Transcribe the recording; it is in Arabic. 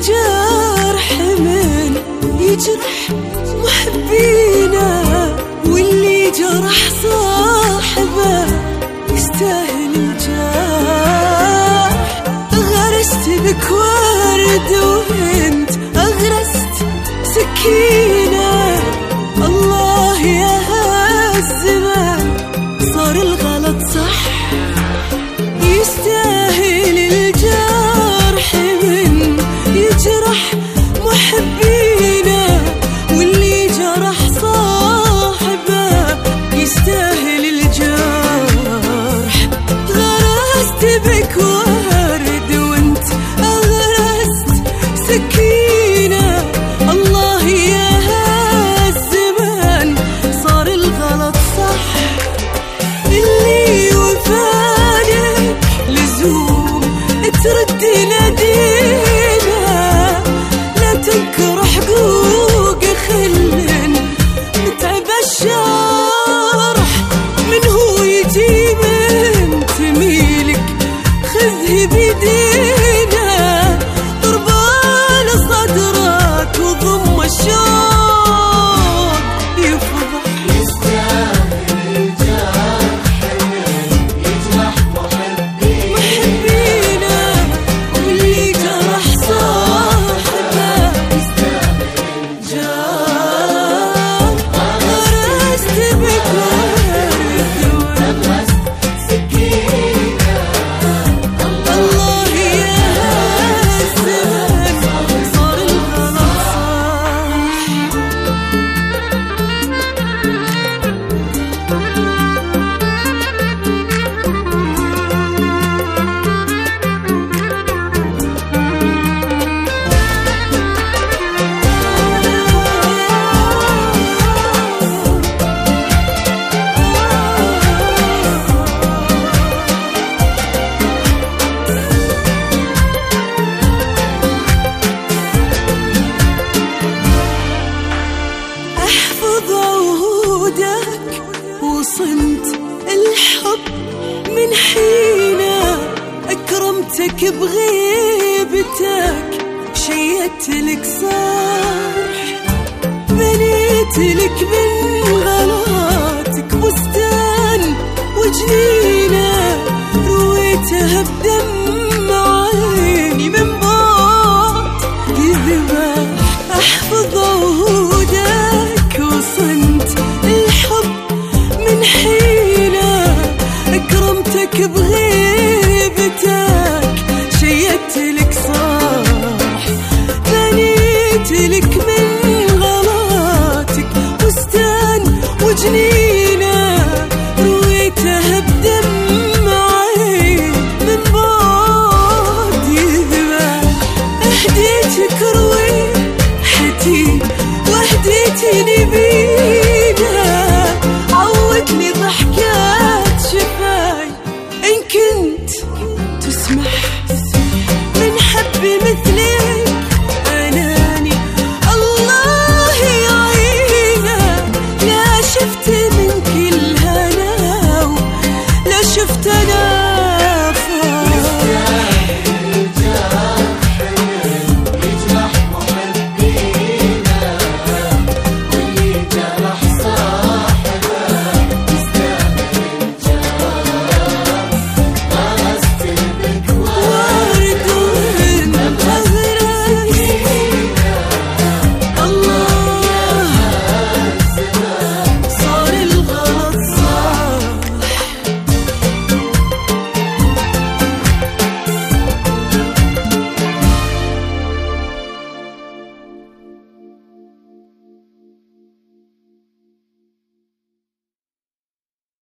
الجرح من يجرح محبينا واللي جرح صاحبه يستاهل الجرح. غرست بك ورد وانت يجرح محبينا واللي جرح صاحبه يستاهل الجرح. غرست بك ورد وانت أغرست سكينة. الله يا هالزمان صار الغلط صح. اللي وفانك لزوم ترد نادينا وصنت الحب من حينه أكرمتك بغيبتك شيدت لك صرح بنيت لك من غلاتك بستان وجنينة رويتها بدم